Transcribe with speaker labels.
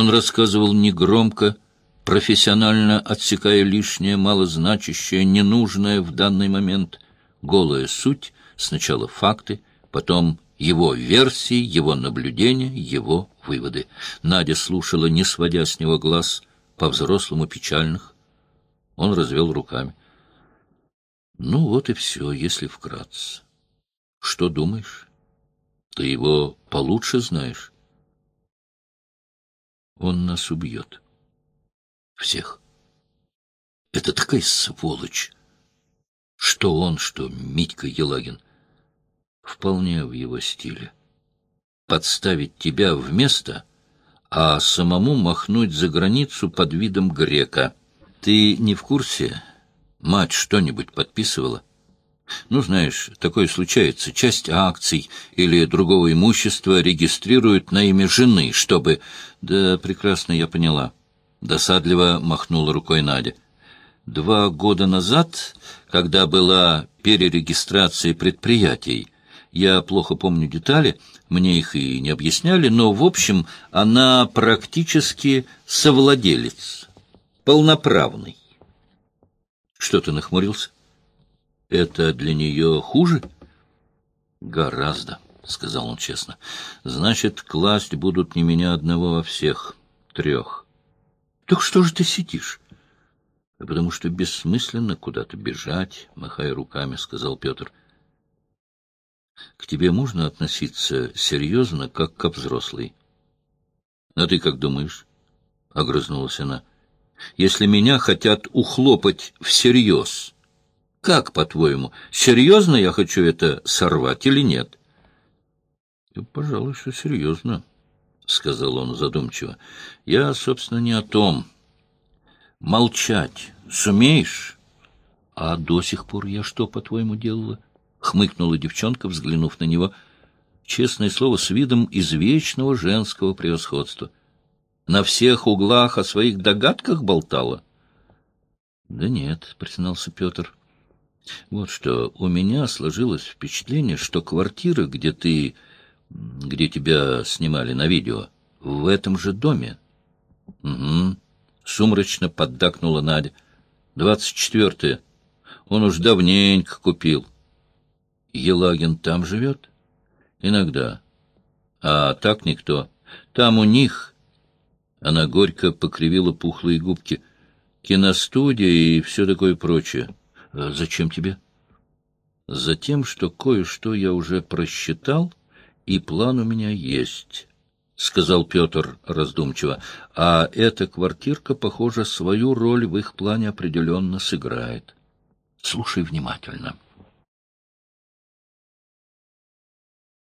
Speaker 1: Он рассказывал негромко, профессионально отсекая лишнее, малозначащее, ненужное в данный момент. Голая суть, сначала факты, потом его версии, его наблюдения, его выводы. Надя слушала, не сводя с него глаз, по-взрослому печальных. Он развел руками. Ну вот и все, если вкратце. Что думаешь? Ты его получше знаешь? Он нас убьет. Всех. Это такая сволочь. Что он, что Митька Елагин. Вполне в его стиле. Подставить тебя в место, а самому махнуть за границу под видом грека. Ты не в курсе? Мать что-нибудь подписывала? Ну, знаешь, такое случается. Часть акций или другого имущества регистрируют на имя жены, чтобы... Да, прекрасно я поняла. Досадливо махнула рукой Надя. Два года назад, когда была перерегистрация предприятий, я плохо помню детали, мне их и не объясняли, но, в общем, она практически совладелец, полноправный. Что ты нахмурился? Это для нее хуже? Гораздо, сказал он честно. Значит, класть будут не меня одного, а всех трех. Так что же ты сидишь? Потому что бессмысленно куда-то бежать, махая руками, сказал Петр. К тебе можно относиться серьезно, как к взрослой. А ты как думаешь? — огрызнулась она. Если меня хотят ухлопать всерьез, как, по-твоему, серьезно я хочу это сорвать или нет? — Пожалуй, что серьезно, — сказал он задумчиво. — Я, собственно, не о том. Молчать сумеешь? — А до сих пор я что, по-твоему, делала? — хмыкнула девчонка, взглянув на него. Честное слово, с видом извечного женского превосходства — на всех углах о своих догадках болтала? — Да нет, — признался Петр. — Вот что, у меня сложилось впечатление, что квартира, где ты... где тебя снимали на видео, в этом же доме. — Угу, — сумрачно поддакнула Надя. — Двадцать четвертое. Он уж давненько купил. — Елагин там живет? — Иногда. — А так никто. Там у них она горько покривила пухлые губки. Киностудия и все такое прочее. А зачем тебе? Затем, что кое-что я уже просчитал, и план у меня есть, — сказал Петр раздумчиво. А эта квартирка, похоже, свою роль в их плане определенно сыграет. Слушай внимательно. —